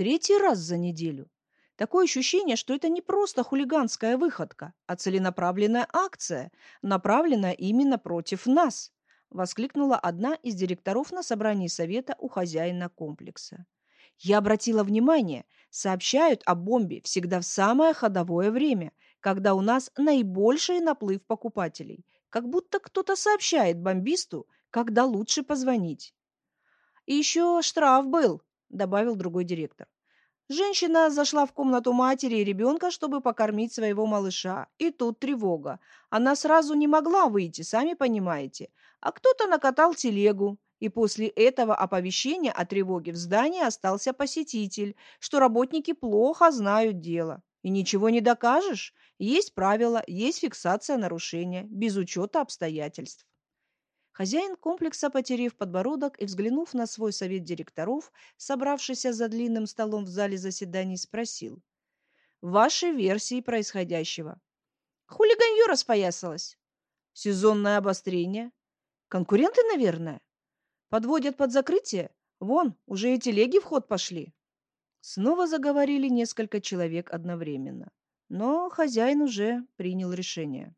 Третий раз за неделю. Такое ощущение, что это не просто хулиганская выходка, а целенаправленная акция, направленная именно против нас, воскликнула одна из директоров на собрании совета у хозяина комплекса. Я обратила внимание, сообщают о бомбе всегда в самое ходовое время, когда у нас наибольший наплыв покупателей, как будто кто-то сообщает бомбисту, когда лучше позвонить. И еще штраф был, добавил другой директор. Женщина зашла в комнату матери и ребенка, чтобы покормить своего малыша. И тут тревога. Она сразу не могла выйти, сами понимаете. А кто-то накатал телегу. И после этого оповещения о тревоге в здании остался посетитель, что работники плохо знают дело. И ничего не докажешь. Есть правила, есть фиксация нарушения, без учета обстоятельств. Хозяин комплекса, потеряв подбородок и взглянув на свой совет директоров, собравшийся за длинным столом в зале заседаний, спросил. «Ваши версии происходящего?» «Хулиганье распоясалось». «Сезонное обострение?» «Конкуренты, наверное?» «Подводят под закрытие? Вон, уже и телеги в ход пошли». Снова заговорили несколько человек одновременно. Но хозяин уже принял решение.